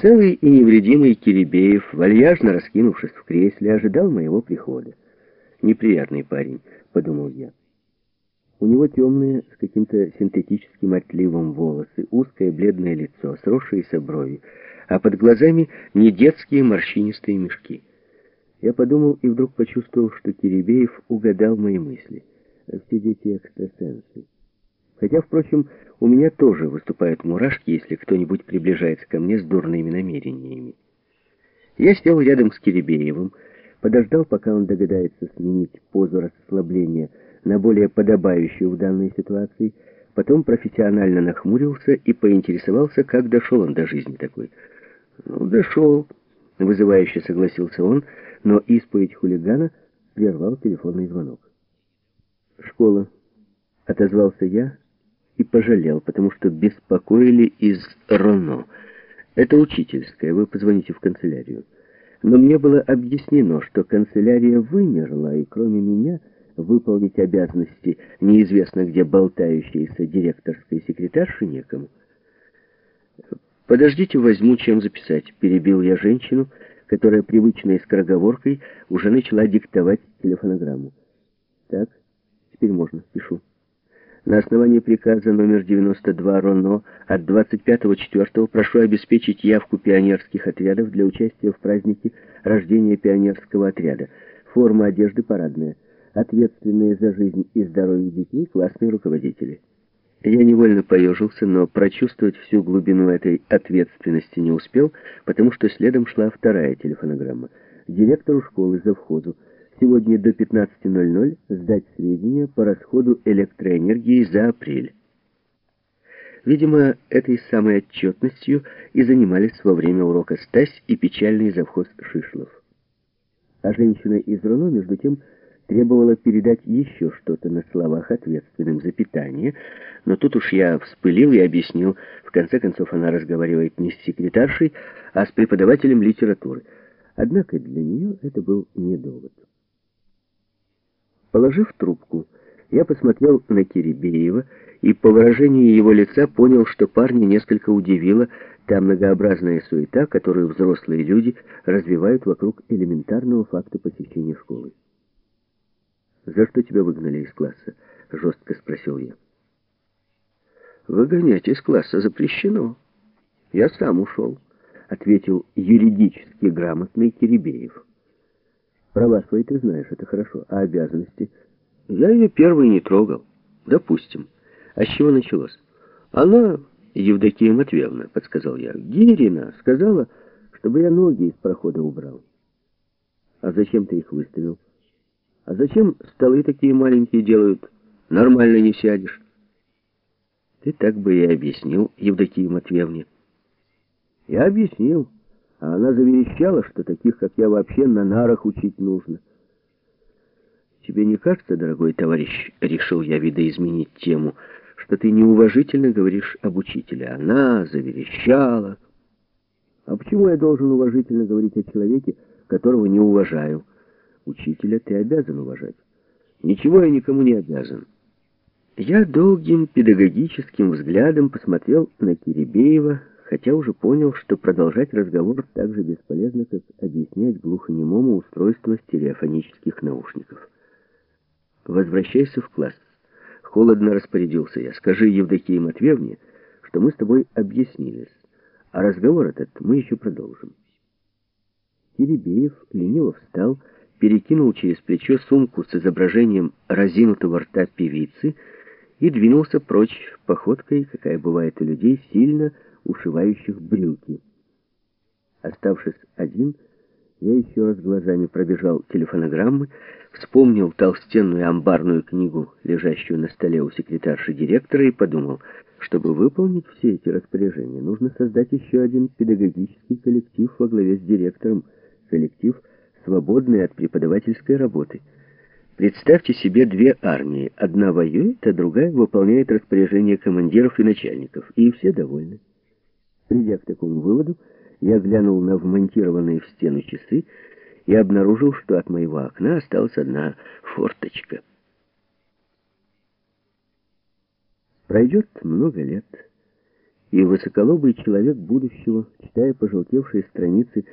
Целый и невредимый Киребеев, вальяжно раскинувшись в кресле, ожидал моего прихода. «Неприятный парень», — подумал я. У него темные, с каким-то синтетическим отливом волосы, узкое бледное лицо, сросшиеся брови, а под глазами не детские морщинистые мешки. Я подумал и вдруг почувствовал, что Киребеев угадал мои мысли. Все дети экстрасенсы. Хотя, впрочем, у меня тоже выступают мурашки, если кто-нибудь приближается ко мне с дурными намерениями. Я сел рядом с Киребеевым, подождал, пока он догадается сменить позу расслабления на более подобающую в данной ситуации, потом профессионально нахмурился и поинтересовался, как дошел он до жизни такой. «Ну, дошел», — вызывающе согласился он, но исповедь хулигана прервал телефонный звонок. «Школа», — отозвался я, — и пожалел, потому что беспокоили из Роно. Это учительская, вы позвоните в канцелярию. Но мне было объяснено, что канцелярия вымерла, и кроме меня выполнить обязанности неизвестно где болтающейся директорской секретарши некому. «Подождите, возьму, чем записать», — перебил я женщину, которая привычной скороговоркой уже начала диктовать телефонограмму. «Так, теперь можно, пишу». На основании приказа номер 92 РОНО от 25.04 прошу обеспечить явку пионерских отрядов для участия в празднике рождения пионерского отряда. Форма одежды парадная. Ответственные за жизнь и здоровье детей классные руководители. Я невольно поежился, но прочувствовать всю глубину этой ответственности не успел, потому что следом шла вторая телефонограмма. Директору школы за входу сегодня до 15.00 сдать сведения по расходу электроэнергии за апрель. Видимо, этой самой отчетностью и занимались во время урока Стась и печальный завхоз Шишлов. А женщина из Руно, между тем, требовала передать еще что-то на словах ответственным за питание, но тут уж я вспылил и объяснил, в конце концов она разговаривает не с секретаршей, а с преподавателем литературы. Однако для нее это был не довод. Положив трубку, я посмотрел на Кирибеева и по выражению его лица понял, что парня несколько удивила та многообразная суета, которую взрослые люди развивают вокруг элементарного факта посещения школы. «За что тебя выгнали из класса?» — жестко спросил я. «Выгонять из класса запрещено. Я сам ушел», — ответил юридически грамотный Кирибеев. Права свои ты знаешь, это хорошо. А обязанности? Я ее первый не трогал. Допустим. А с чего началось? Она, Евдокия Матвеевна, подсказал я, Гирина сказала, чтобы я ноги из прохода убрал. А зачем ты их выставил? А зачем столы такие маленькие делают? Нормально не сядешь. Ты так бы и объяснил Евдокии Матвеевне. Я объяснил. А она заверещала, что таких, как я, вообще на нарах учить нужно. Тебе не кажется, дорогой товарищ, решил я видоизменить тему, что ты неуважительно говоришь об учителе? Она заверещала. А почему я должен уважительно говорить о человеке, которого не уважаю? Учителя ты обязан уважать. Ничего я никому не обязан. Я долгим педагогическим взглядом посмотрел на Киребеева, хотя уже понял, что продолжать разговор так же бесполезно, как объяснять глухонемому устройство стереофонических наушников. «Возвращайся в класс». Холодно распорядился я. «Скажи Евдокии Матвеевне, что мы с тобой объяснились, а разговор этот мы еще продолжим». Теребеев лениво встал, перекинул через плечо сумку с изображением разинутого рта певицы и двинулся прочь походкой, какая бывает у людей, сильно ушивающих брюки. Оставшись один, я еще раз глазами пробежал телефонограммы, вспомнил толстенную амбарную книгу, лежащую на столе у секретарши директора, и подумал, чтобы выполнить все эти распоряжения, нужно создать еще один педагогический коллектив во главе с директором, коллектив, свободный от преподавательской работы. Представьте себе две армии. Одна воюет, а другая выполняет распоряжения командиров и начальников. И все довольны. Придя к такому выводу, я глянул на вмонтированные в стену часы и обнаружил, что от моего окна осталась одна форточка. Пройдет много лет, И высоколобый человек будущего, читая пожелтевшие страницы